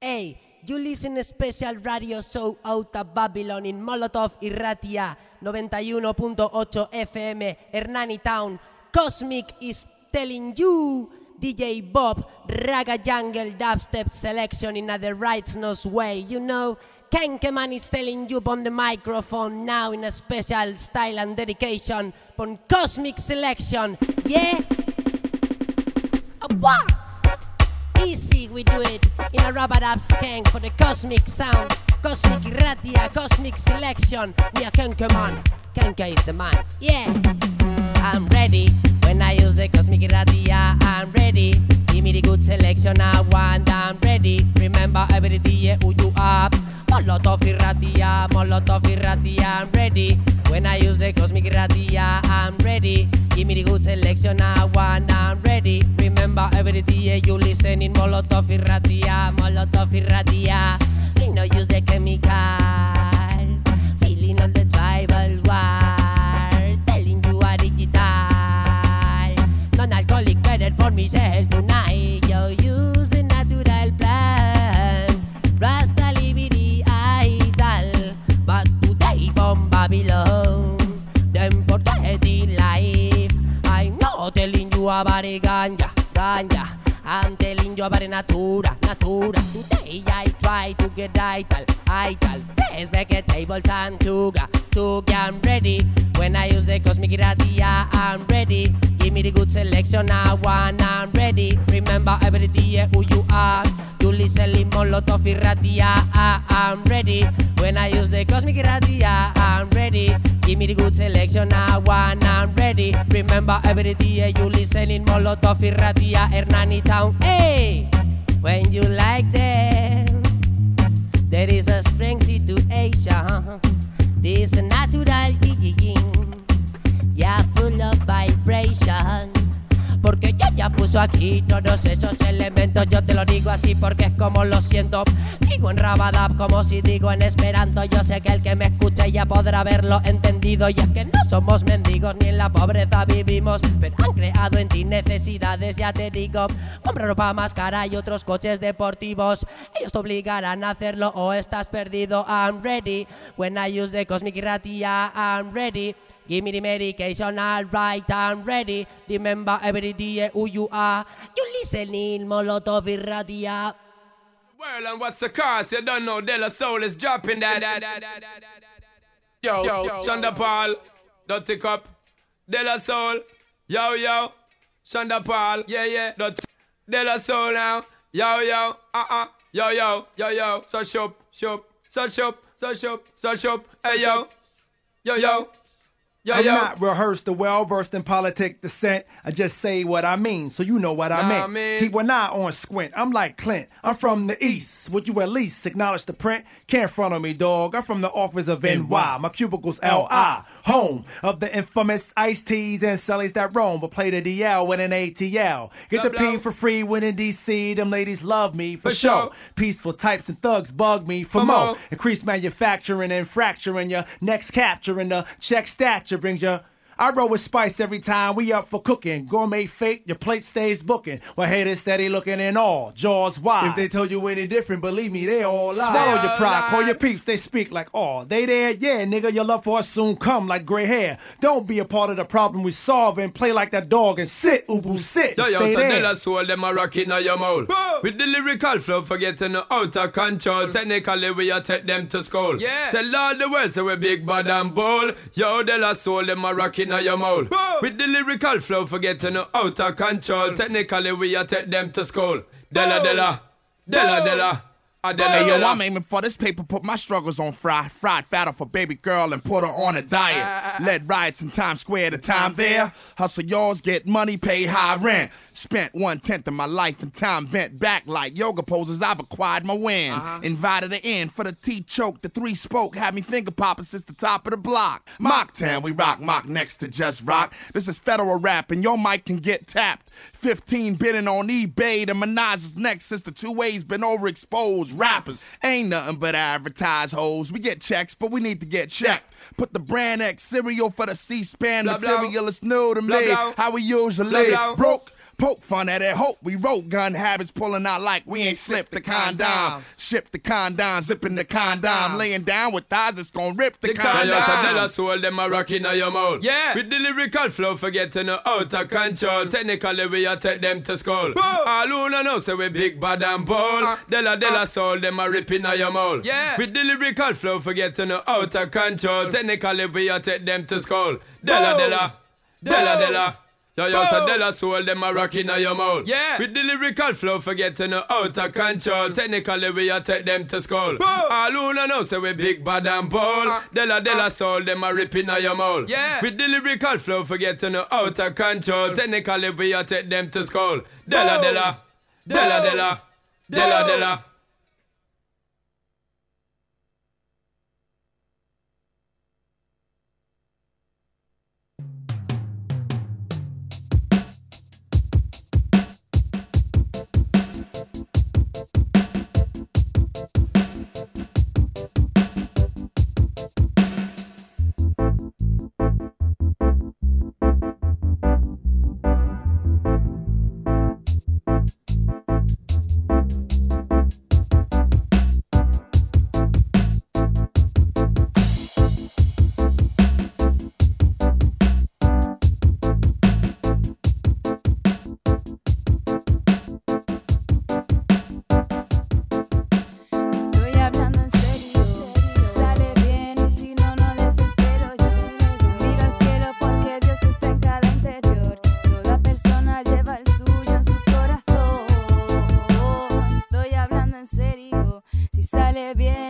Hey, you listen a special radio show out of Babylon in Molotov Irratia 91.8 FM Hernani Town. Kosmik is telling you DJ Bob Raga Jungle Dubstep selection in a the righteous way. You know, Ken Kenkeman is telling you on the microphone now in a special style and dedication on Kosmik selection. Yeah? What? Easy, we do it in a rubber dub skank for the cosmic sound, cosmic radia, cosmic selection. Me a Kenkeman, Kenke is the man. Yeah, I'm ready when I use the cosmic radia. I'm ready. Give me the good selection I want. I'm ready. Remember every day who you are. Molotov irradia, Molotov irradia. I'm ready when I use the cosmic radia. I'm ready. Give me the good selection I want. I'm ready. Remember every day you listen in Molotov irradia, Molotov irradia. We no use the chemical. For myself tonight. Yo, use the natural plant. Rasta libidi idol. But today from Babylon. Them forget the life. I'm not telling you about the ganja, ganja. I'm telling you about the natura, natura. Today I try to get ital, ital. Fresh vegetables and sugar, sugar. I'm ready. When I use the cosmic radia, I'm ready. Give me the good selection I want, I'm ready. Remember every day who you are. You listen in Molotov irradia, ah, I'm ready. When I use the cosmic radia, I'm ready. Give me the good selection I want, I'm ready. Remember every day you listen in Molotov irradia, Hernani Town. Hey, when you like them, there is a strange situation. This natural DJing, yeah, full of vibration. Porque ya puso aquí todos esos elementos. Yo te lo digo así porque es como lo siento. Digo en Rabadab como si digo en Esperanto. Yo sé que el que me escucha ya podrá haberlo entendido. Y es que no somos mendigos ni en la pobreza vivimos. Pero han creado en ti necesidades, ya te digo. Compra ropa más cara y otros coches deportivos. Ellos te obligarán a hacerlo o estás perdido. I'm ready. When I use the cosmic ratia, I'm ready. Give me the medication, alright, I'm ready. Remember every day who you are. You listening, Molotov Irradia. Well, and what's the cause? You don't know De La Soul is dropping that. that, that, that, that, that, that. Yo, yo, Shonda Paul, Dirty Cup, De La Soul, yo, yo, Shonda Paul, yeah, yeah, Dirty De La Soul now, yo, yo, uh uh, yo, yo, yo, yo, so shop, shop, so shop, so shop, so shop, hey, yo, yo, yo. Yo, I'm yo. not rehearsed or well versed in politic dissent. I just say what I mean, so you know what I Nah, meant. man. People not on squint. I'm like Clint. I'm from the east. Would you at least acknowledge the print? Can't front on me, dog. I'm from the office of NY. My cubicle's LI. Home of the infamous Ice Teas and Sellers that roam, but play the DL with an ATL. Get the. P for free when in DC. Them ladies love me for, For sure. sure. Peaceful types and thugs bug me for For more. more. Increase manufacturing and fracturing your next capturing the check stature brings you. I roll with spice every time we up for cooking. Gourmet fake, your plate stays booking. While haters steady looking in all, jaws wide. If they told you any different, believe me, they all lie. Swallow your pride, call your peeps, they speak like, oh, they there? Yeah, nigga, your love for us soon come like gray hair. Don't be a part of the problem we solve and play like that dog and sit, ubu, sit. Yo, and yo, stay so there. De La Soul, them a rock it now your mouth. With the lyrical flow, forgetting the outer of control. Mm. Technically, we a take them to school. Yeah. Tell all the world, so we big bad and bold. Yo, De La Soul, them a rock it now your mouth. With the lyrical flow, forgetting the out of control. Technically, we a take them to school. Della, Della, Della, Della. Hey yo, I'm aiming for this paper, put my struggles on fry, fried fatter for baby girl and put her on a diet. Led riots in Times Square, the time there. Hustle yours, get money, pay high rent. Spent one tenth of my life in time bent back like yoga poses. I've acquired my win. Invited her in for the tea choke, the three spoke, had me finger popping since the top of the block. Mock town, we rock mock next to just rock. This is federal rap, and your mic can get tapped. 15 bidding on eBay, the Minaj is next since the two ways been overexposed. Rappers ain't nothing but advertise hoes. We get checks, but we need to get checked. Put the brand X cereal for the C-SPAN Blah, blah. material is new to Blah, me. How we usually Blah, blah. broke. Poke fun at it, hope we wrote gun habits, pulling out like we ain't slipped the condom. Ship the condom, zipping the condom, laying down with thighs that's gonna rip the, The condom. condom. Tell us soul them a rock in your mouth. Yeah. With the lyrical flow, forgetting no out of control. Technically, we a take them to skull. All who no know say we big bad and bold. Uh, della Della uh. soul them a rip in your mouth. Yeah. With the lyrical flow, forgetting no out of control. Technically, we a take them to skull. Della Della. Della Della. Yo, yo, so Della Soul, them a rock in your mouth. Yeah. With the lyrical flow, forgetting no out of control. Technically, we a take them to skull. All who no know, say we big bad and bold. Della Della Soul, them a rip in your mouth. Yeah. With the lyrical flow, forgetting no out of control. Technically, we a take them to skull. Della Della. Della Della. Della Della. Bien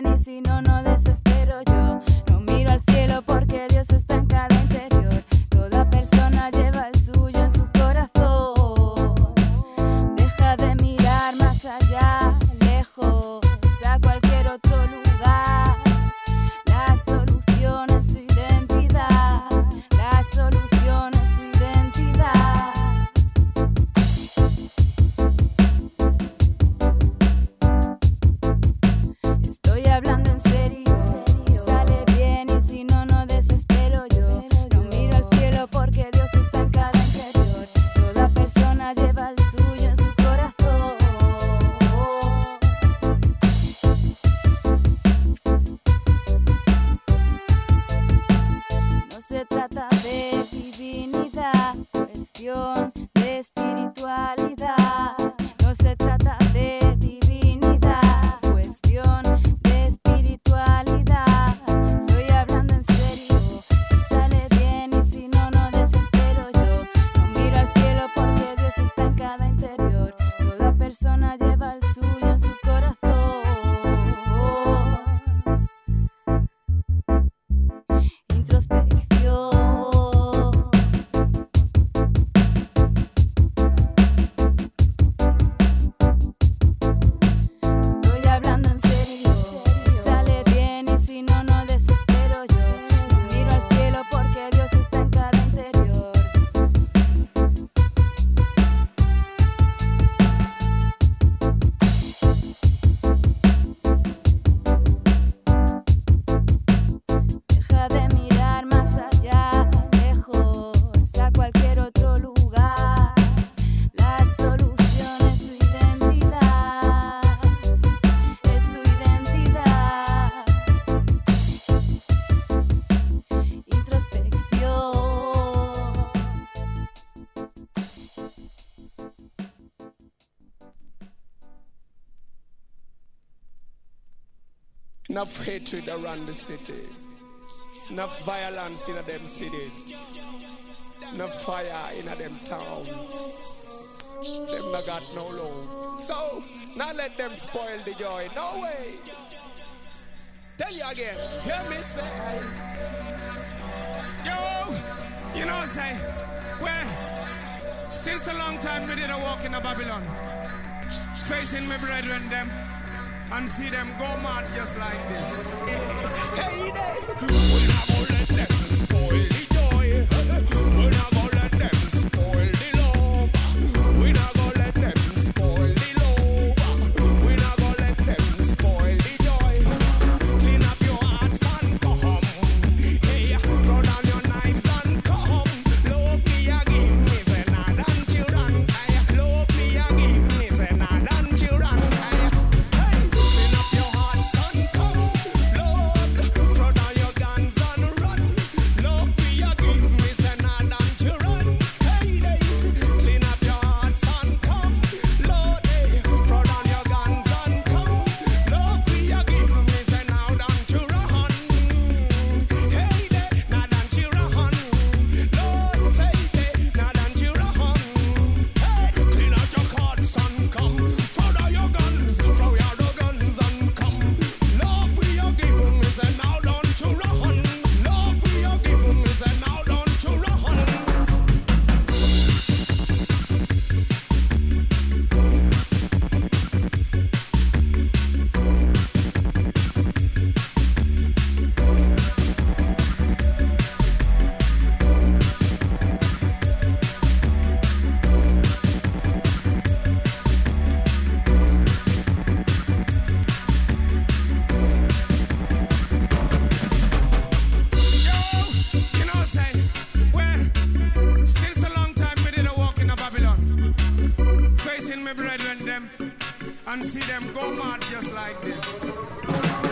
Enough hatred around the city. Enough violence in them cities. Enough fire in them towns. Them not got no love. So, now let them spoil the joy. No way. Tell you again. Hear me say. Yo, you know, say, well, since a long time we did a walk in a Babylon, facing my brethren them, and see them go mad just like this. Hey them and see them go mad just like this.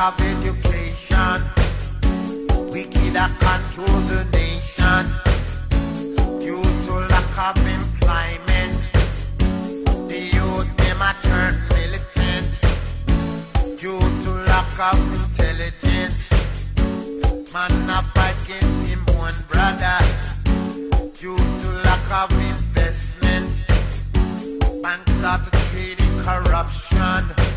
of education. Wicked that control the nation due to lack of employment. The youth them a turn militant due to lack of intelligence. Man a fighting him one brother due to lack of investment. Banks start trading corruption.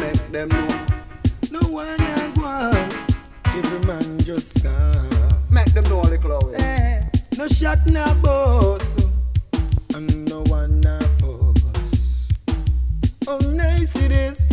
make them know. No one a go. Every man just come. Make them know all the clothes. Eh, no shot, no boss. And no one a force. Oh, nice it is.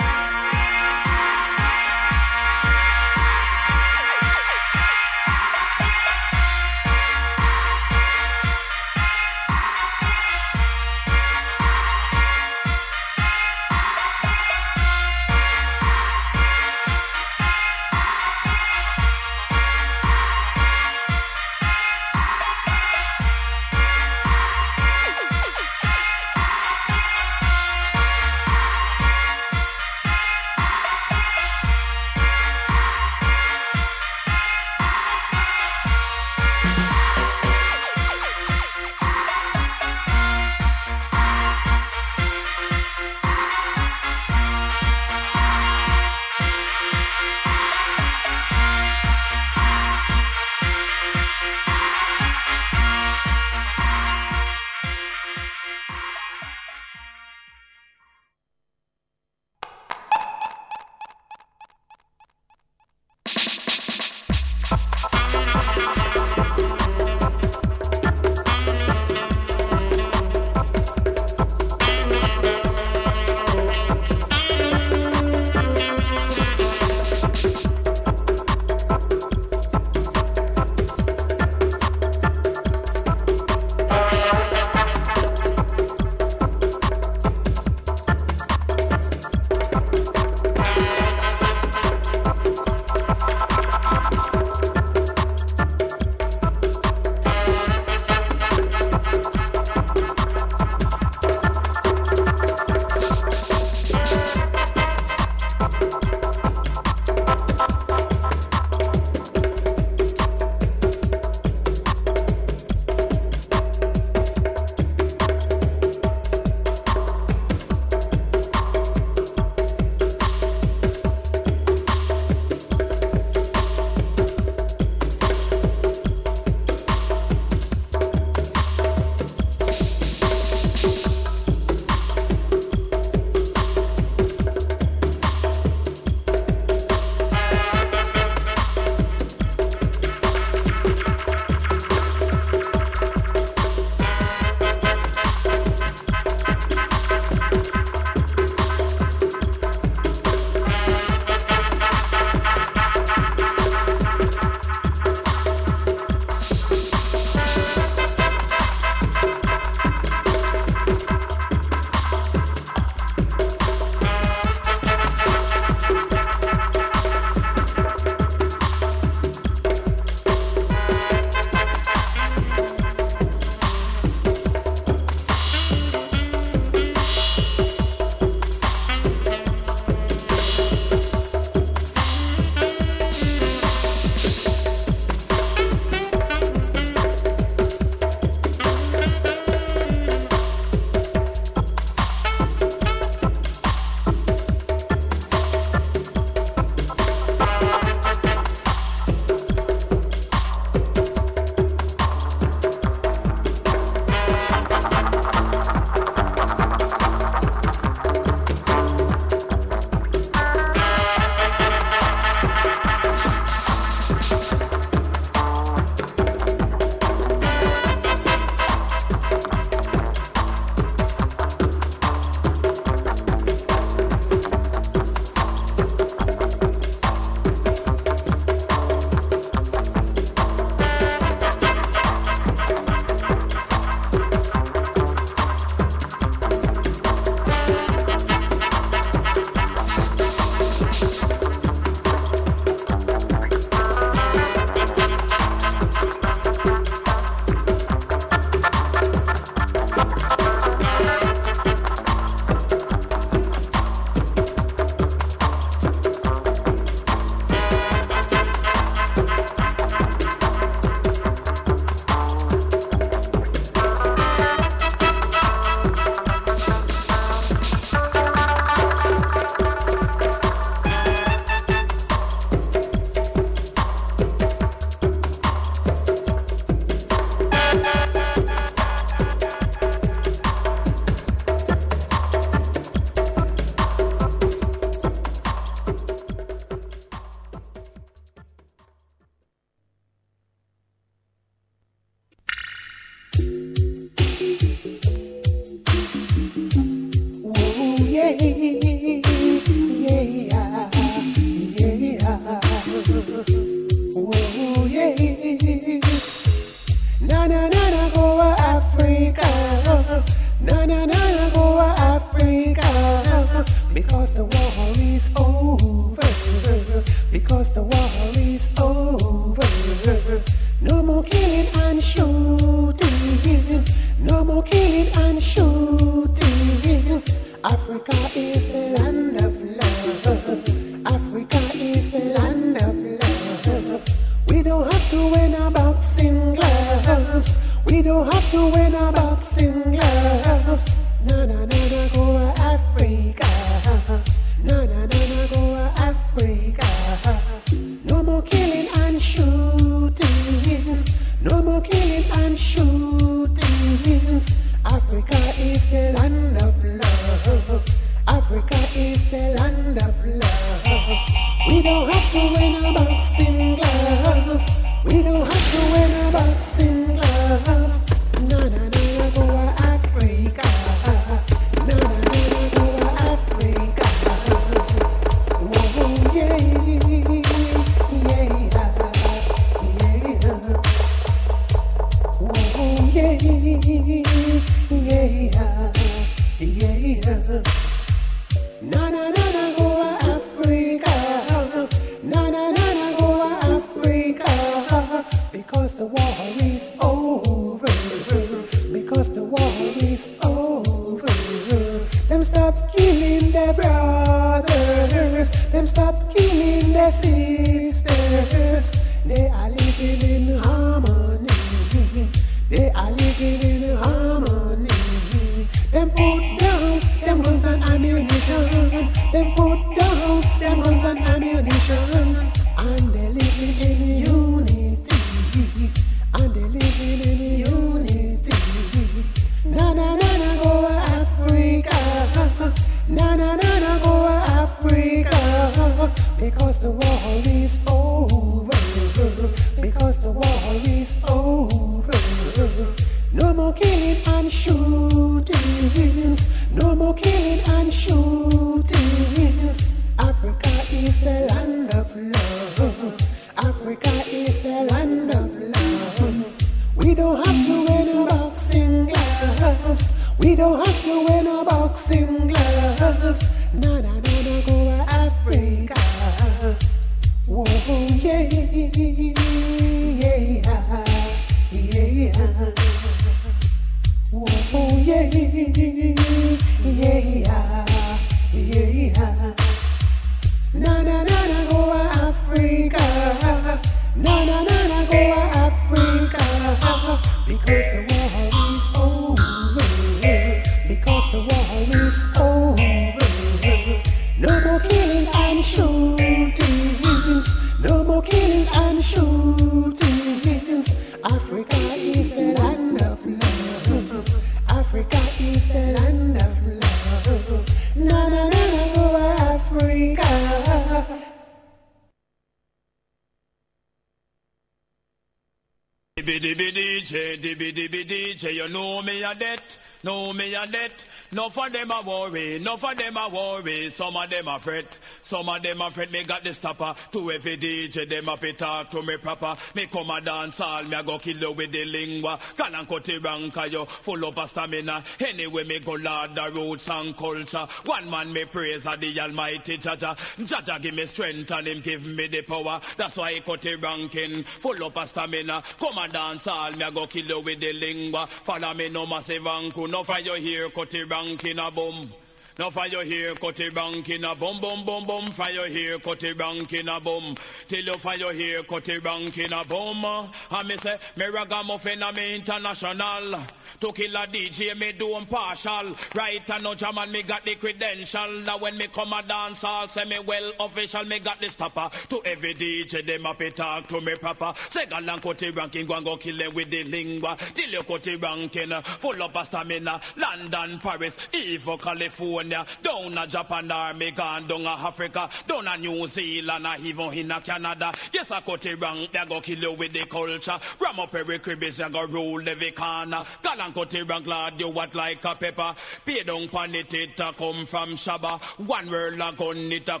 A debt. No for them a worry, no for them a worry. Some of them a fret, some of them a fret. Me got the stopper to every DJ, them a pay talk to me proper. Me come a dance all, me a go kill you with the lingua. Can and cut it rank, you full up of stamina. Anyway, me go lord the roots and culture. One man me praise a the Almighty Jah Jah. Jaja give me strength and him give me the power. That's why I cut it ranking, full up of stamina. Come a dance all, me a go kill you with the lingua. Follow me no massive anku, no your here, cut it ranking a boom. No fire here, cut it ranking a boom, boom, boom, boom. For your here, cut it ranking a boom. Till you fire here, cut it ranking a boom. And me say, me ragamuffin a me international. To kill a DJ, me do partial. Right and no jam and me got the credential. Now when me come a dance, I'll say me well official. Me got the stopper. To every DJ, them up talk to me proper. Say galang cut it ranking, go and go kill them with the lingua. Till you cut it ranking, full up of stamina. London, Paris, Evo, California. Down a Japan, army gone down a Africa. Down a New Zealand, or even in a Canada. Yes, I cut it wrong, they go kill you with the culture. Ram up every cribbies, you go rule every corner. Galang cut it rank, lad, you what like a pepper. Pay down pan it, it come from Shabba. One world a gun, it a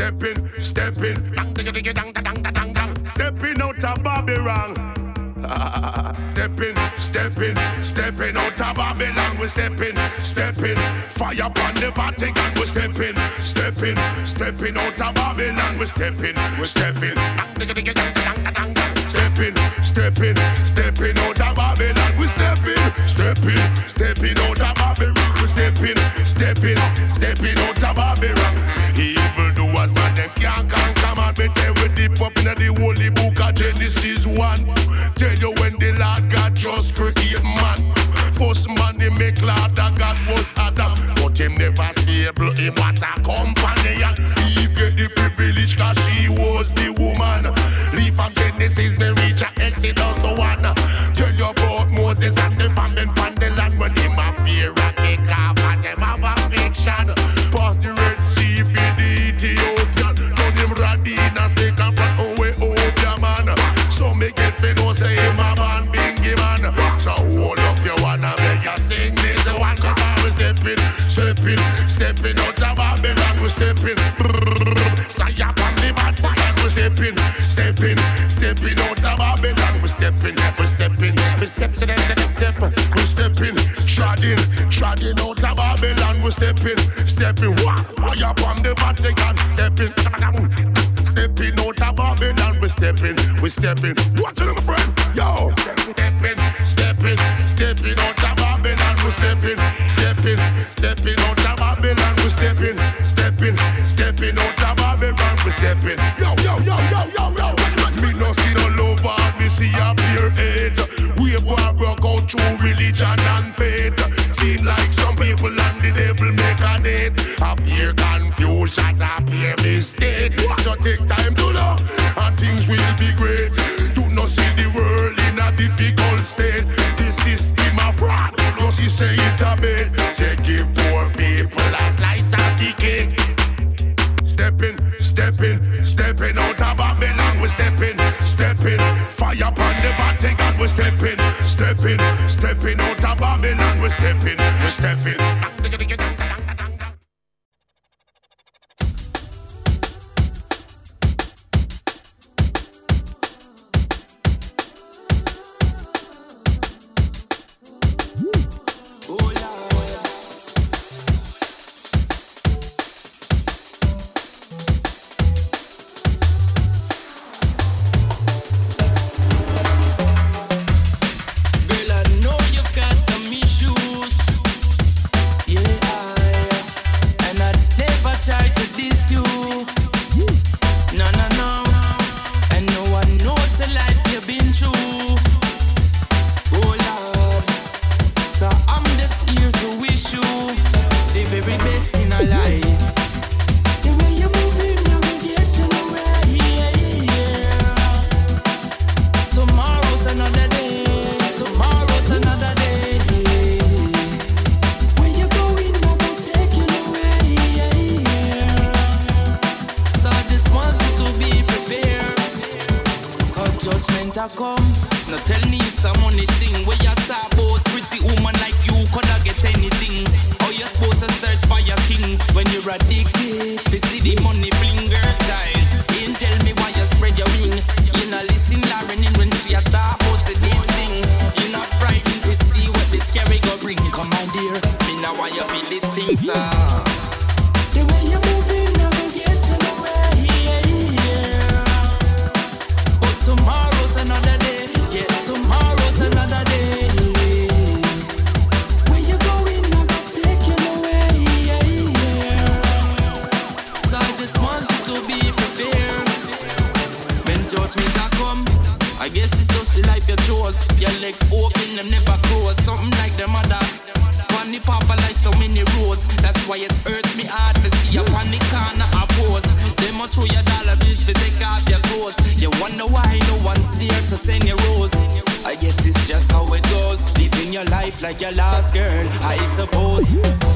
stepping, stepping, stepping out of Babylon. stepping, stepping, stepping out of Babylon. We stepping, stepping, fire upon the Vatican. We stepping, stepping, stepping out of Babylon. We stepping, we stepping, stepping, stepping, stepping out of Babylon. We stepping, stepping, stepping out of Babylon. We stepping, stepping, stepping out of Babylon. Evil doers, man, them can't conquer, man. Me tell we deep up in the holy book of Genesis 1. Tell you when the Lord God just create man. First man, he make Lord that God was Adam. But him never stable, him what a companion. Eve get the privilege cause she was the woman. Leave from Genesis, me reach a Exodus 1. Tell you about Moses and the famine pan the land when him a fear a kick off and them have affliction. Pass the Red Sea for the Ethiopian. Turn him Radina, stick and front away, oh, Obeah man. So make it fi know say him a man, bingy man. So hold treading, treading out of Babylon. We stepping, stepping, wah, fire upon the Vatican. Stepping, stepping out of Babylon. We stepping, we stepping. Watch it, my friend. Yo, stepping, stepping, stepping out of Babylon. We stepping, stepping, stepping out of Babylon. We stepping, stepping, stepping out of Babylon. We stepping. Yo, yo, yo, yo, yo, yo. Me no see no love, and me see a pure hate. We war broke out through religion and faith. People and the devil make a date. Appear confusion, appear mistake. So take time to love, and things will be great. You no see the world in a difficult state. This is the system of fraud, no see say it a bit. Say give poor people a slice of the cake. Stepping, stepping, stepping out of Babylon. We stepping, stepping, fire upon the Vatican. We stepping, stepping, stepping out of Babylon. We stepping, stepping. Girl, a come. Now tell me it's a money thing. Where you talk about pretty woman like you coulda get anything. How you supposed to search for your king when you're addicted? Eh, to see the money fling girl child. Angel me why you spread your wing. You not listen Lauryn Hill when she a talk about this thing. You not frightened to see what this carry go bring. Come on dear, me now why you feel this thing sir. Ah? Your legs open, them never close. Something like the mother. One the papa like so many roads. That's why it hurts me hard to see you on the corner a pose. Them a throw your dollar bills to take off your clothes. You wonder why no one's there to send you rose. I guess it's just how it goes. Living your life like your last girl, I suppose.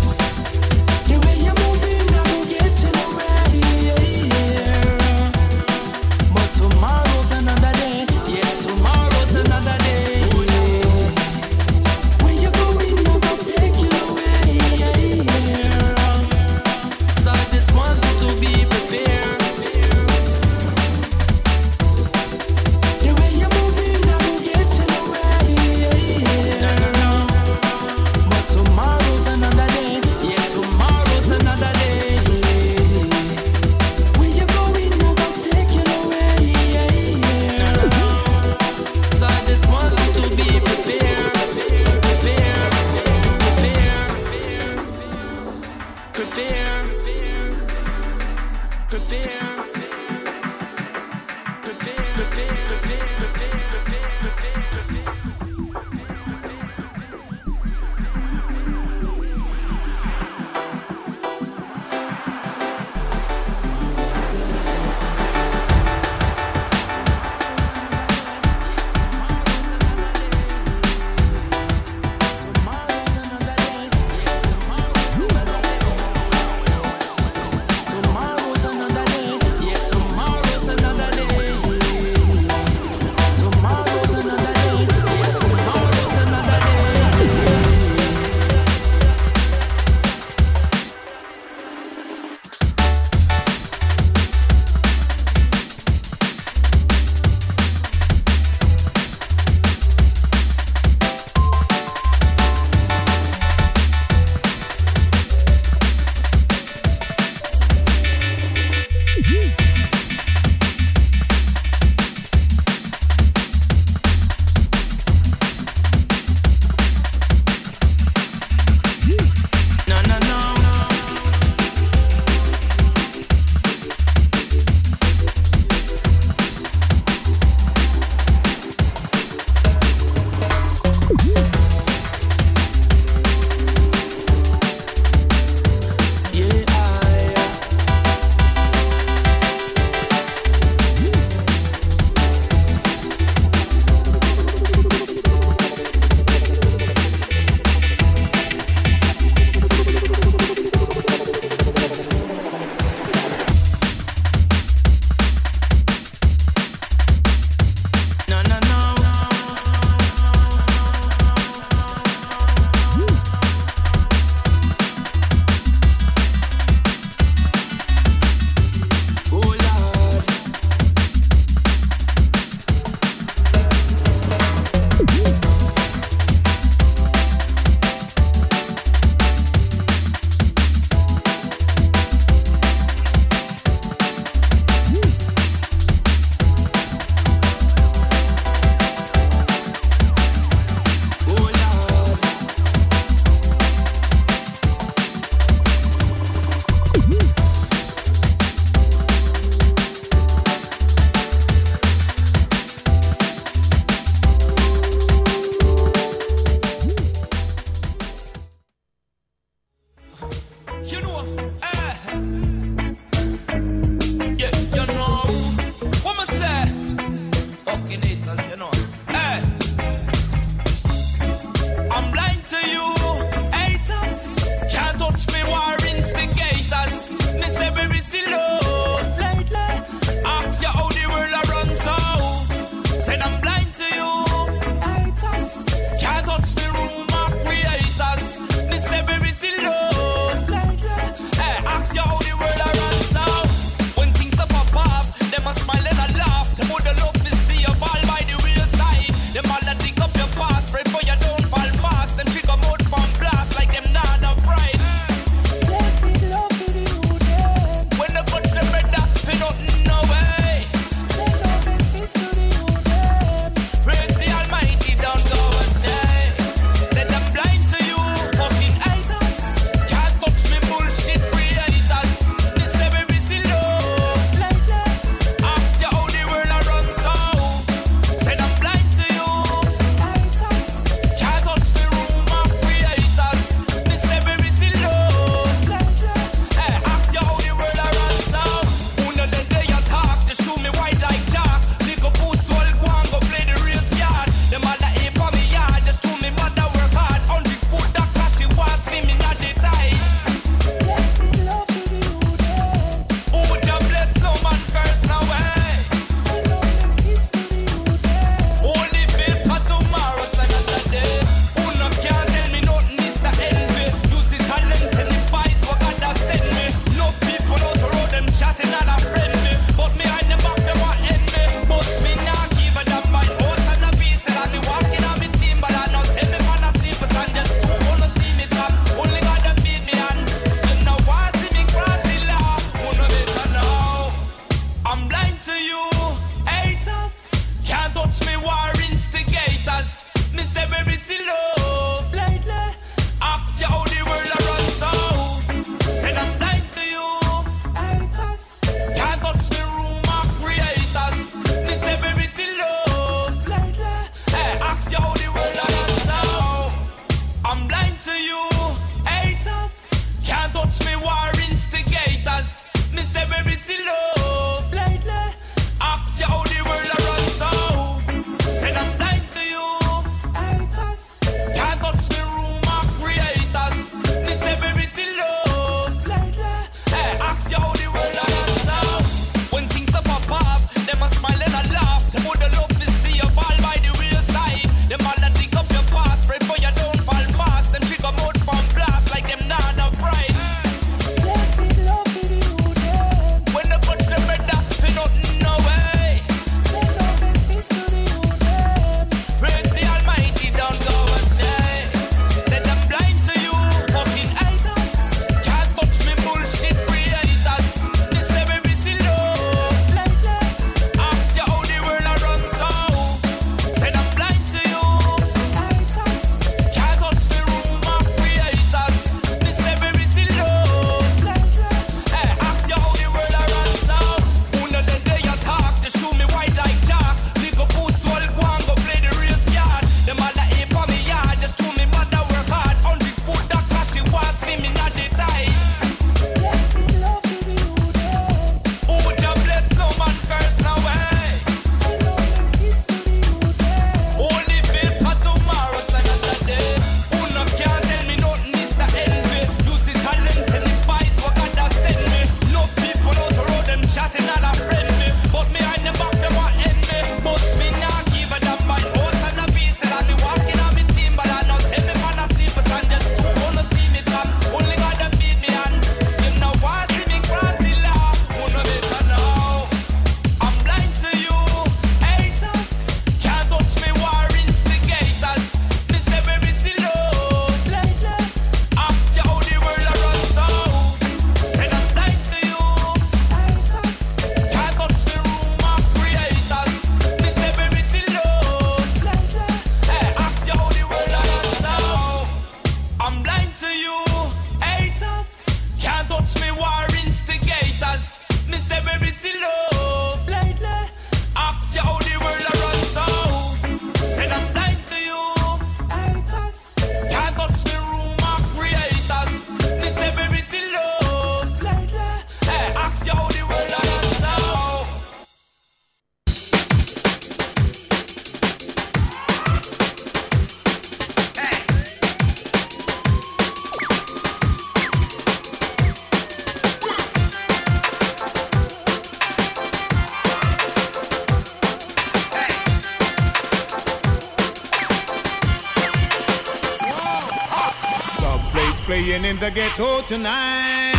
the ghetto tonight.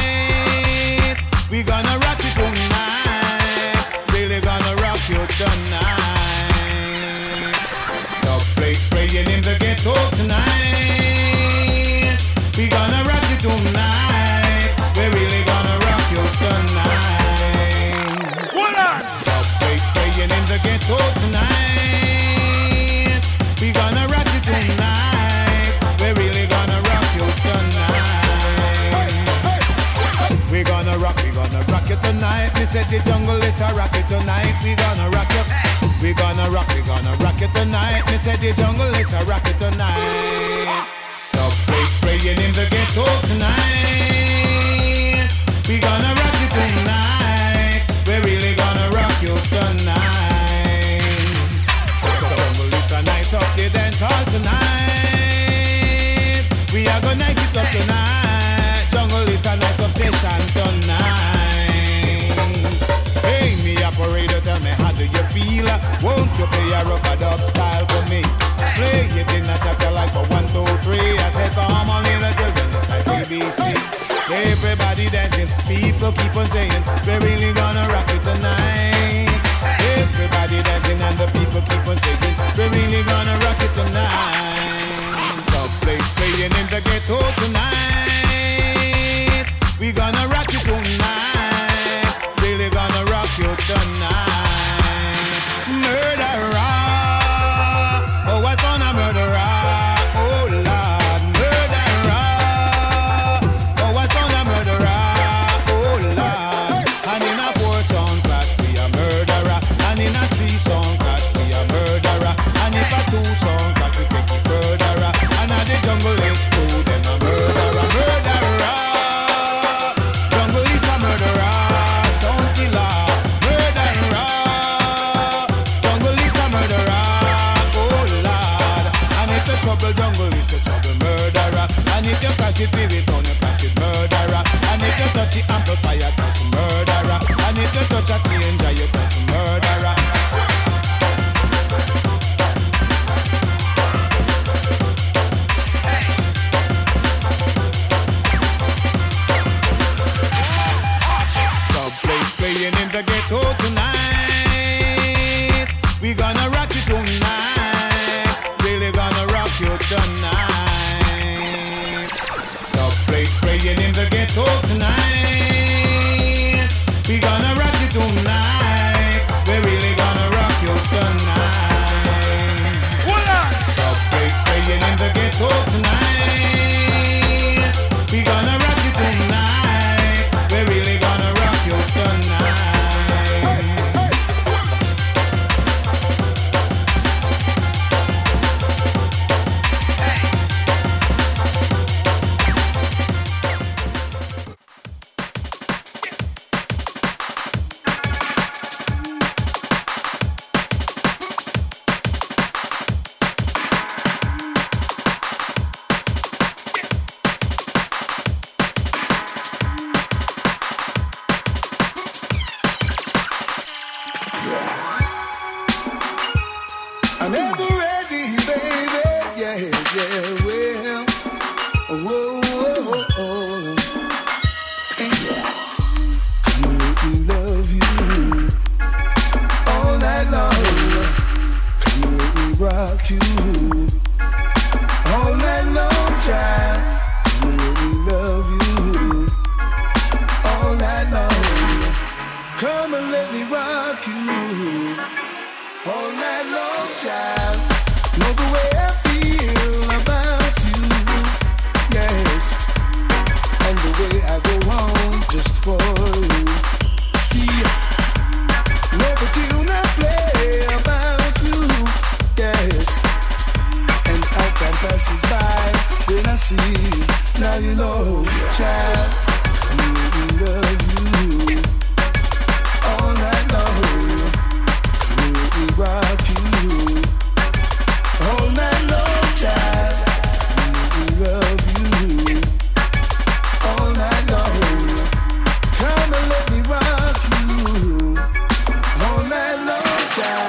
They said the jungle is a rocket tonight. We gonna rock it. We gonna rock. We gonna rock it tonight. They said the jungle is a rocket tonight. Stop spray in the ghetto tonight. feel. Won't you play a rubber dub style for me? Play it in a chapter like a one, two, three. I said, come on, little children, it's like BBC. Everybody dancing, people keep on saying, we're really gonna rock it. child.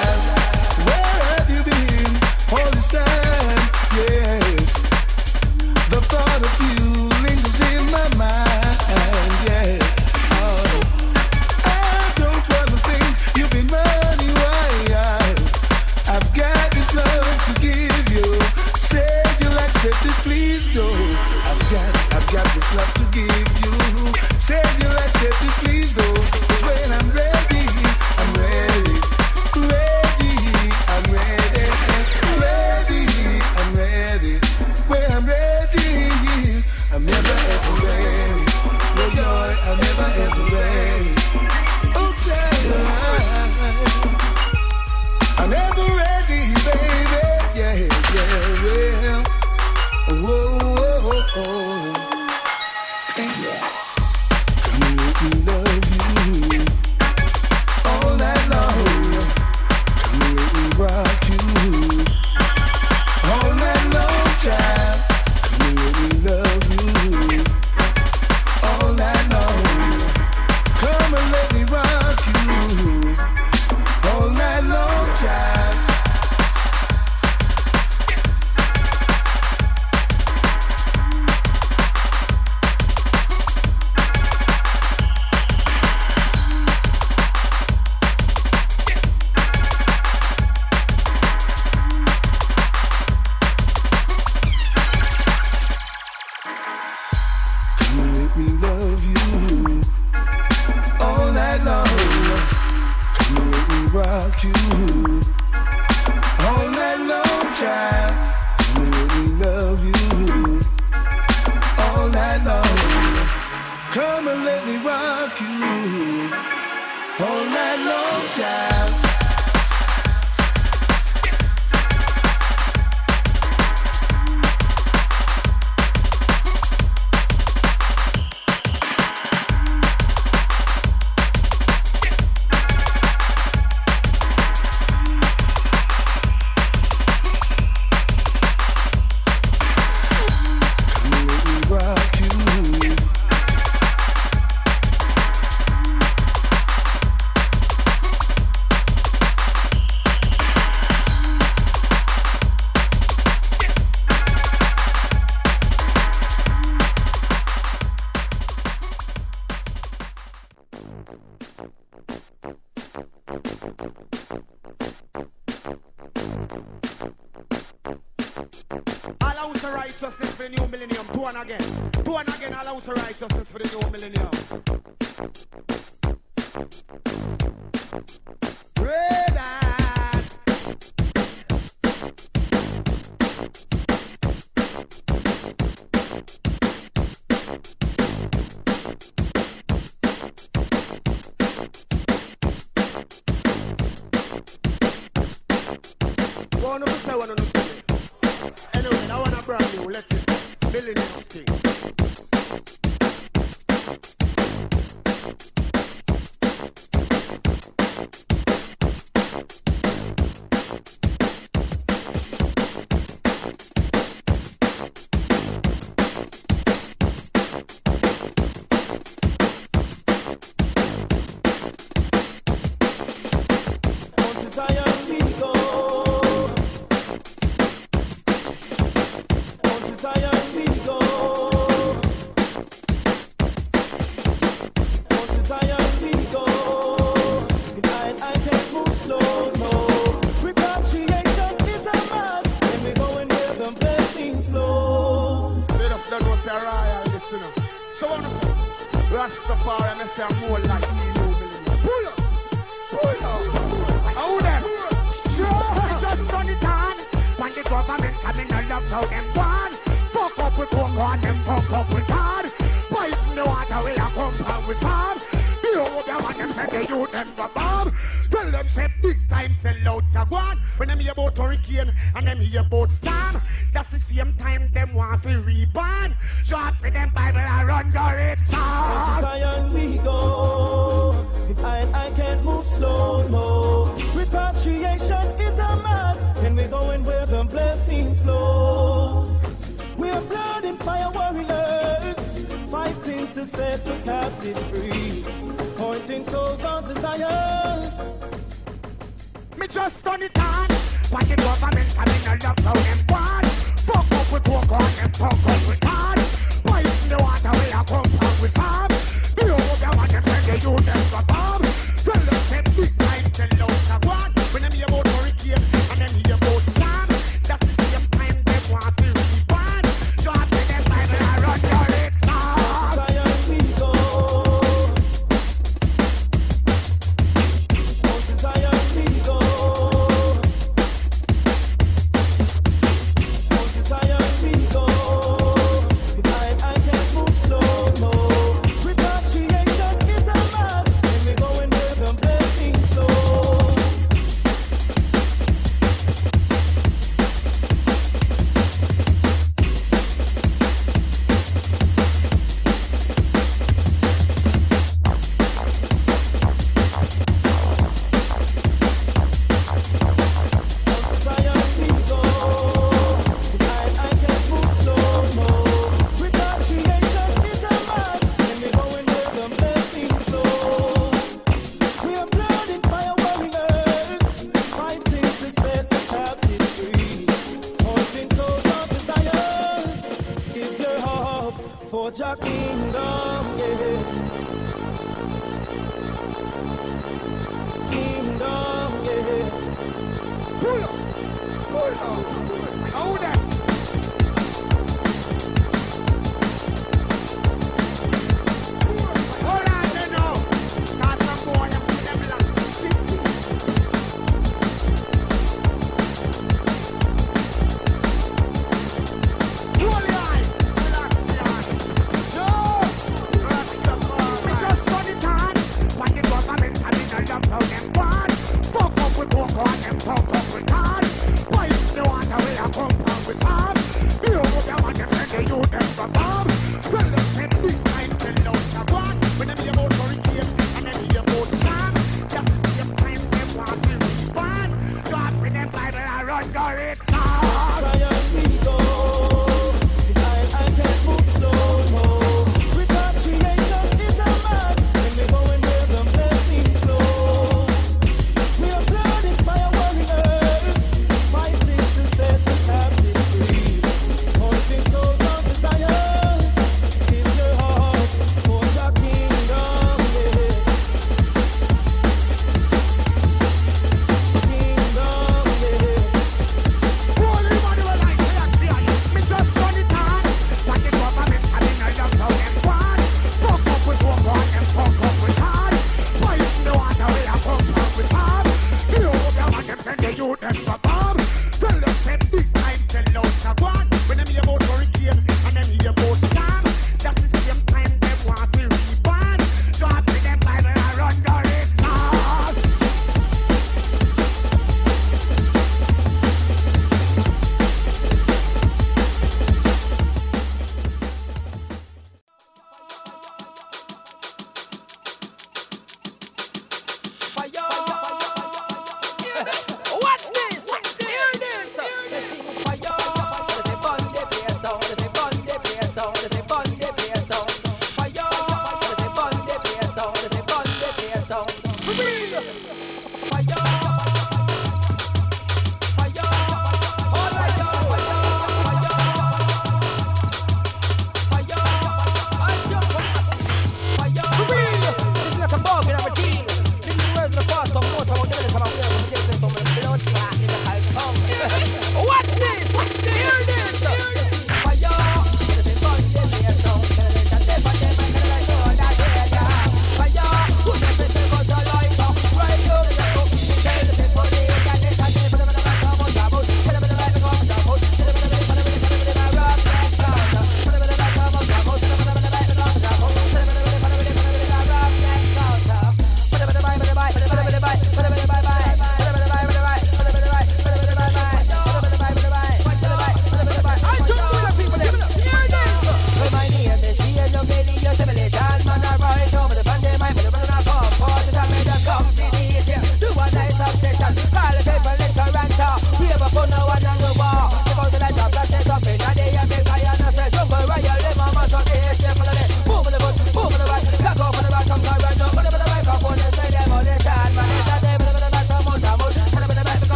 For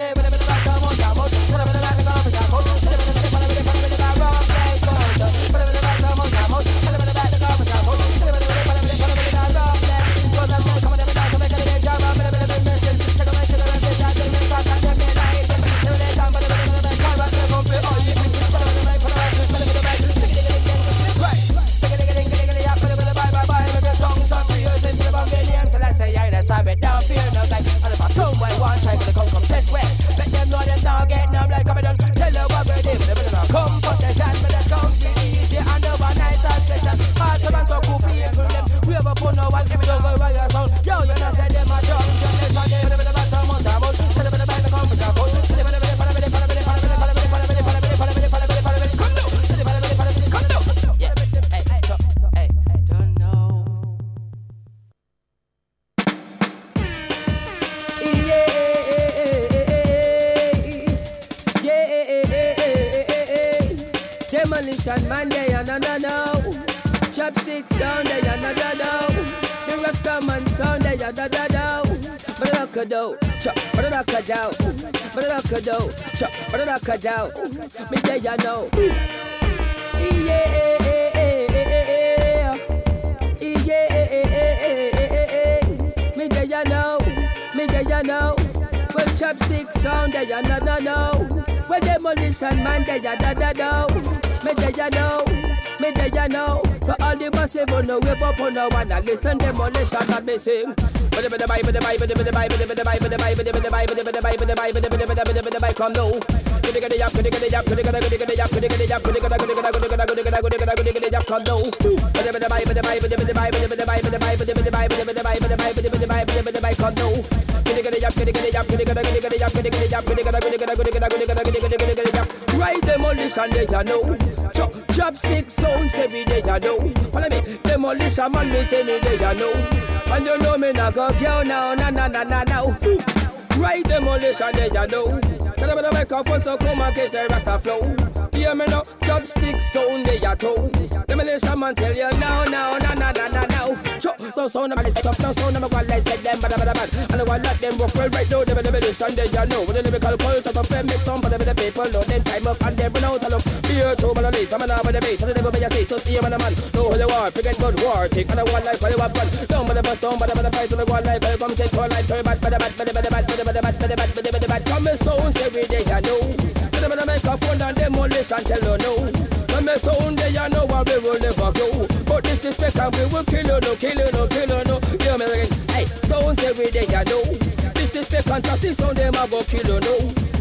all day. ya know. Yeah. know. Well, chopsticks sound, they ya no no no. Well, demolition man, they ya da da no. Me they ya know, me they ya know. So all the massive on the wave up on the one, I listen demolition and me sing. Come now. Right demolition, they know. Chop Chopstick sounds every day, I know. Follow me, demolition man, this any me day, I know. And you know me not go girl now, na na na na now. Right demolition, they know. Tell them to make a phone to come and catch the Rasta flow. Hear me now, chopsticks on the yato. Let me let shaman tell you now, now, now, now, now, now no sound, I'm a top no sound, I'm a one like them, but I'm a man. And I want let them walk well right now, they will never do Sunday, you know. With a lyrical cult of a friend, make some, but they will the people know them time up and they run out of luck. Beer, two, man, I'm a man, I'm a base, and they will be a case to see him and a man. No, holy war, forget good war, take on a one life, holy war, fun. Down by the bus, down by the fight, on the one life, I come take one life, turn back, bada bad, bada bada bad, bada bada bad, bada bad, bada bada bad. Come and sounds every day, you know. Bada bada make a phone and them all listen, tell her no. Come and sound, they you know what we will never go. But this is the time we will kill you, no, kill you, no kill you, no. Hear me again, hey, sounds every day, I know. This is and trust this sound them I go kill you, no.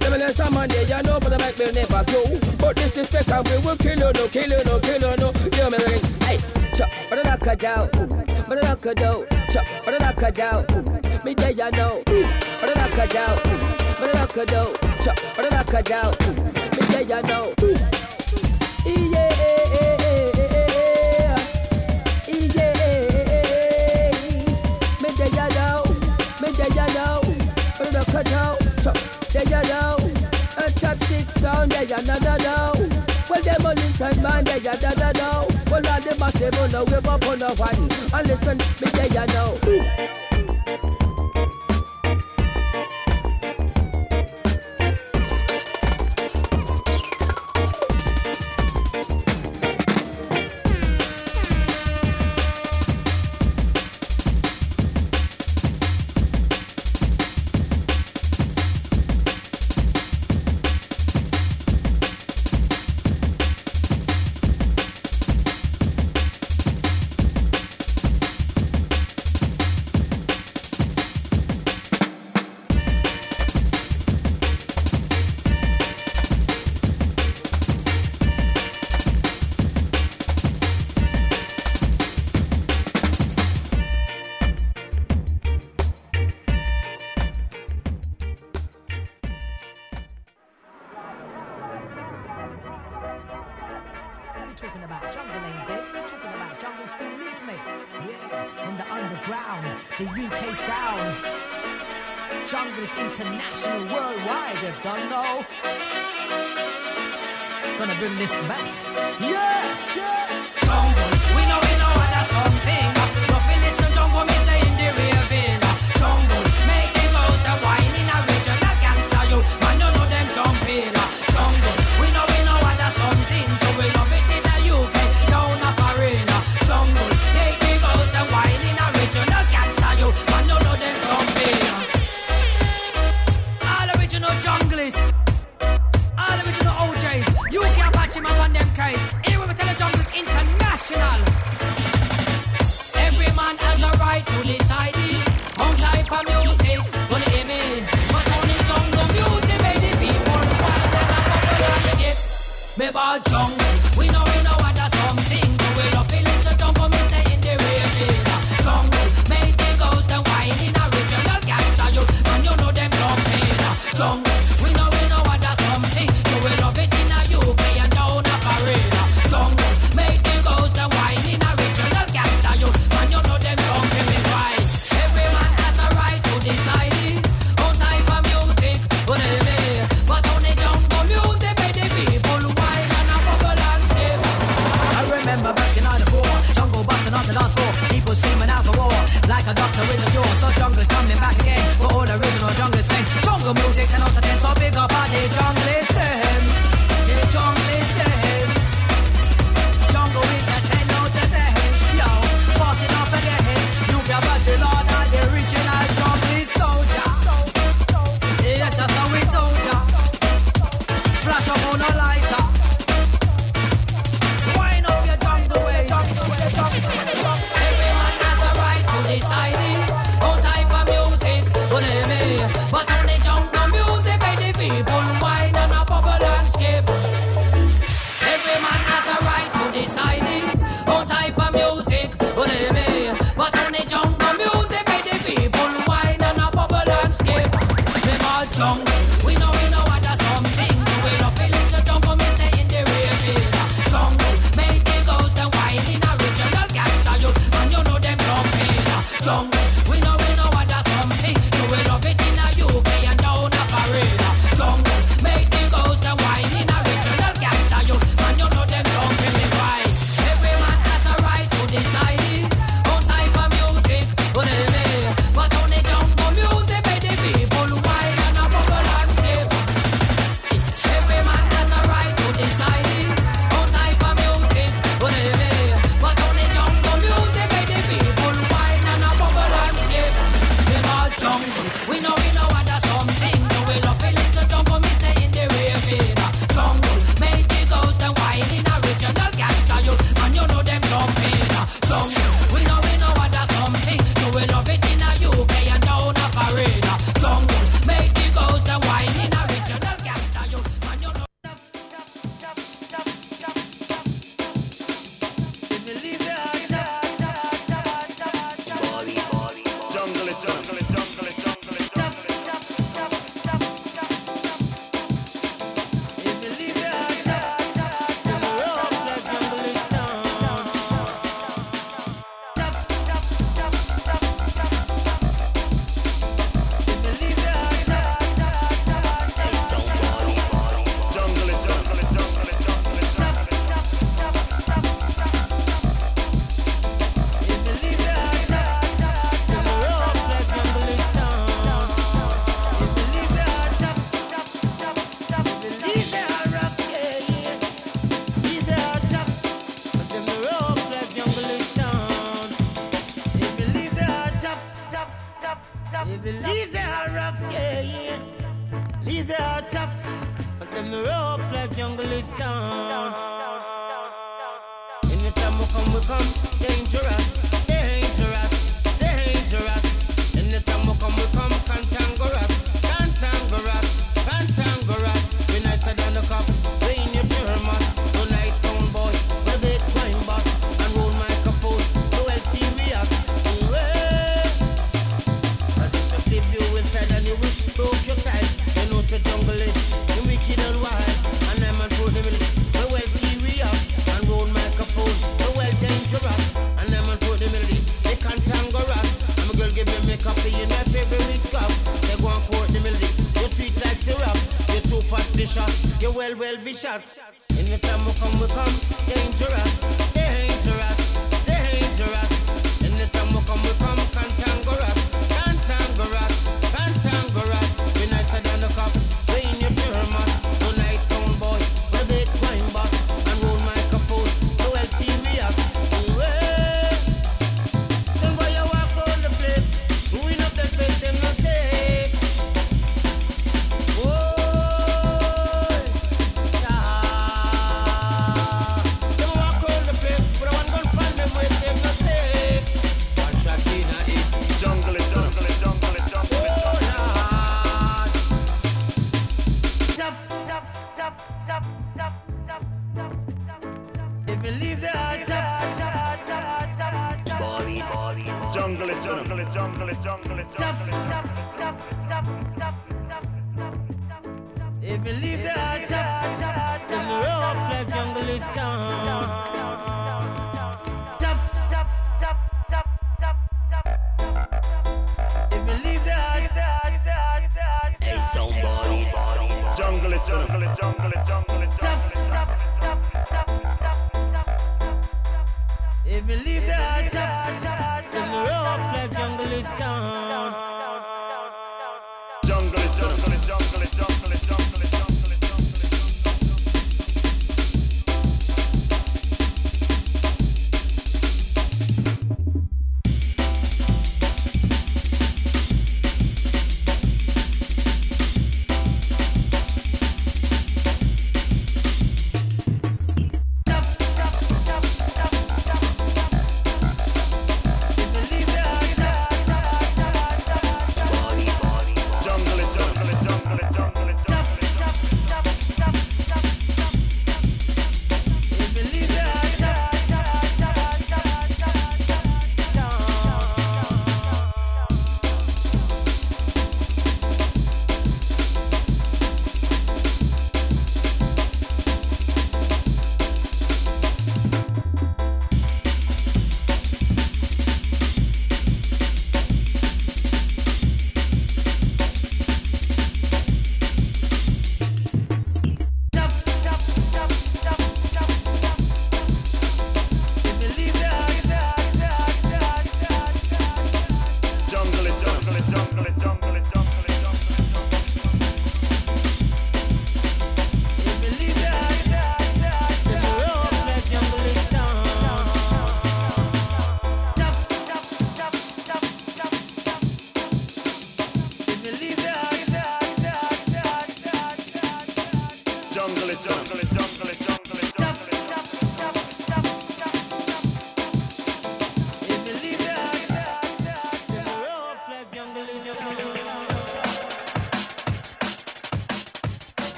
Demolition man, they, know, but the mic will never go. But this is fake and we will kill you, no, kill you, no, kill you, no. Hear me again, hey, chop, but I cut out, but I cut out, chop, but I cut out. Me they, I know, but I cut out, but I cut out, chop, but I cut out. Me they, I know. Yeah, chop, they, I know. A chopstick sound, they, I know, know, know. Well, demolition man, they, I know, know, know. Well, all the massive the whip up on the one, and listen, me they, I know.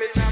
Kenke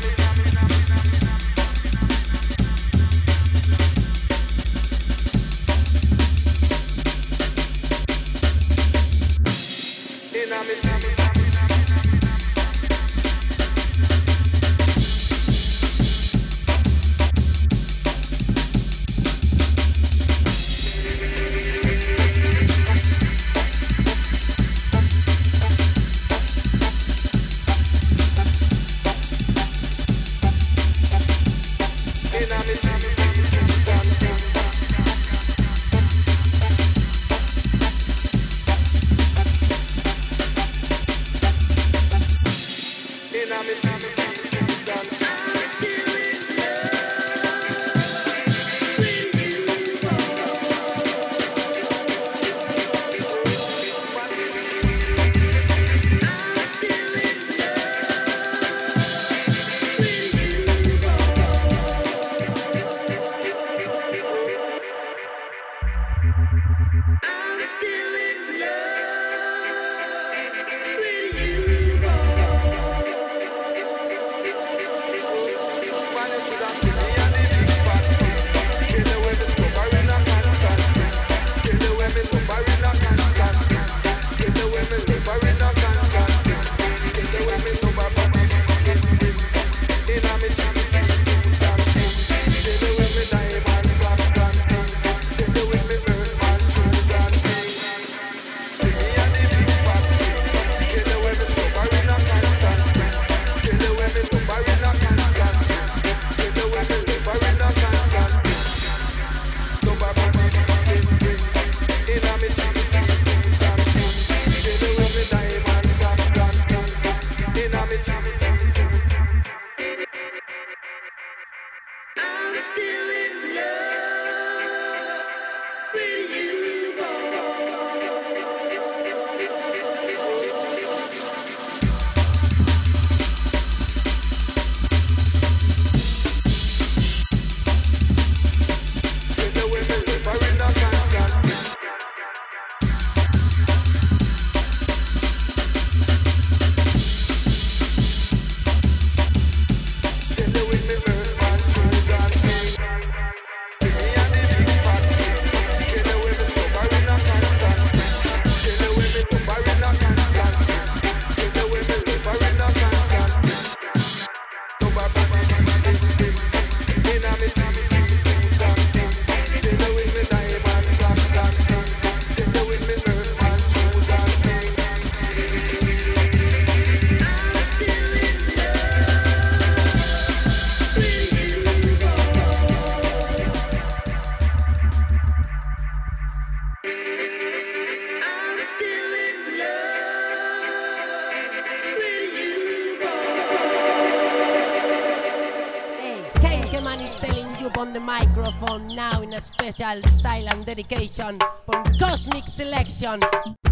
microphone now in a special style and dedication on Cosmic Selection.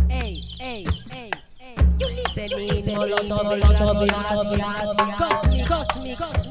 Hey, hey, hey, Cosmic, Cosmic, Cosmic.